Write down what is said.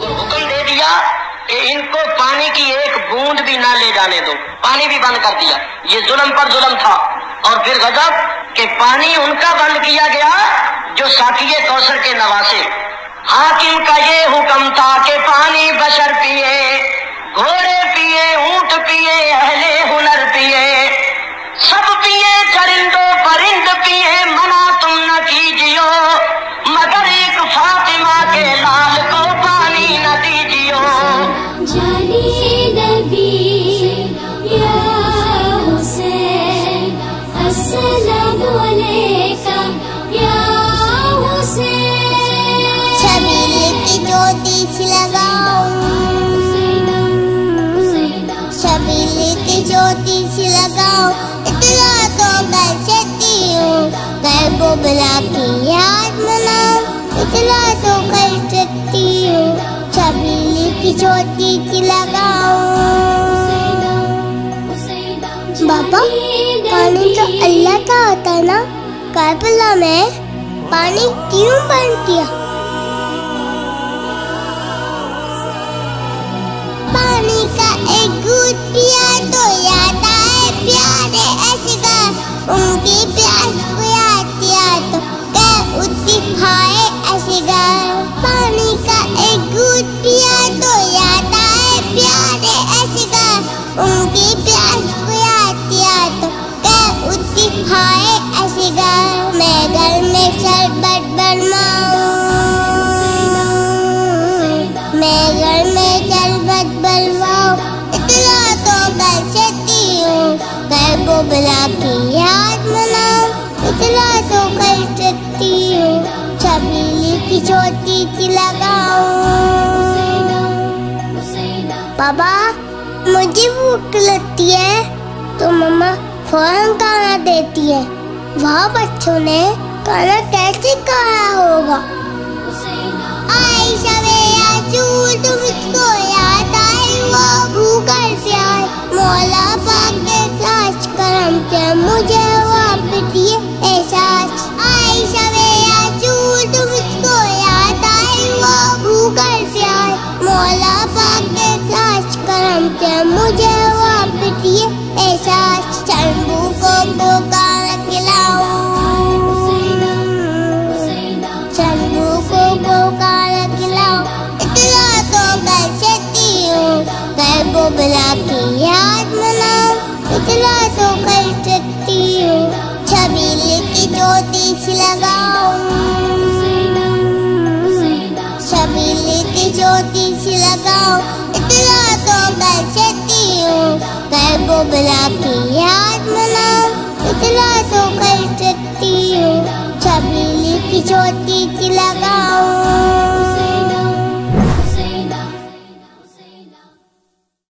حکم دے دیا کہ ان کو پانی کی ایک بوند بھی نہ لے جانے دو۔ پانی بھی بند کر دیا۔ یہ ظلم پر ظلم تھا۔ اور پھر غضب کہ پانی ان کا بند کیا گیا جو ساقی کوثر کے نواسے۔ حاکم کا یہ حکم تھا کہ پانی بشر پیے، گھوڑے پیے، اونٹ پیے، اہل لگاؤں۔ اطلاع تو کر سکتی ہوں۔ گھر کو بلا کی یاد مناؤں۔ اطلاع تو چھبیل کی جوتی لگاؤں بابا، پانی تو اللہ کا ہوتا ہے نا۔ کربلا میں پانی کیوں بند کیا؟ پانی کا ایک گھوٹ پیا تو یاد آئے پیارے اشگار ان کی کو بلا کے یاد مناؤں اطلاع تو کر سکتی ہوں چھبیلی کی چھوٹی سی لگاؤں بابا، مجھے بھوک لگتی ہے۔ تو مما فوراً کھانا دیتی ہے۔ وہاں بچوں نے، کھانا کیسے کھایا ہوگا؟ عائشہ مجھے واپس دیے احساس چنبو کو پکار کو تو کر سکتی ہوں گھر کو بلا کے یاد مناؤں۔ اطلاع تو کر سکتی ہوں چھبیل کی جوتی سی لگاؤں۔ چھبیل کی جوتی سی لگاؤں۔ تو کر سکتی ہوں گھر